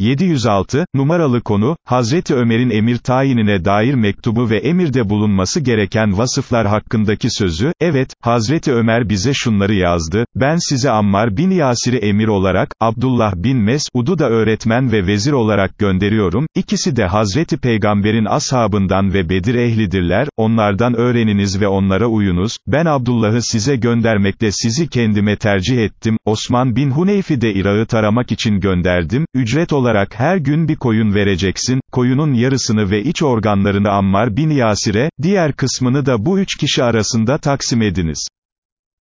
706, numaralı konu, Hazreti Ömer'in emir tayinine dair mektubu ve emirde bulunması gereken vasıflar hakkındaki sözü, evet, Hazreti Ömer bize şunları yazdı, ben size Ammar bin Yasir'i emir olarak, Abdullah bin Mes'ud'u da öğretmen ve vezir olarak gönderiyorum, ikisi de Hazreti Peygamber'in ashabından ve Bedir ehlidirler, onlardan öğreniniz ve onlara uyunuz, ben Abdullah'ı size göndermekle sizi kendime tercih ettim, Osman bin Huneyfi de Irak'ı taramak için gönderdim, ücret olarak her gün bir koyun vereceksin, koyunun yarısını ve iç organlarını Ammar bin Yasir'e, diğer kısmını da bu üç kişi arasında taksim ediniz.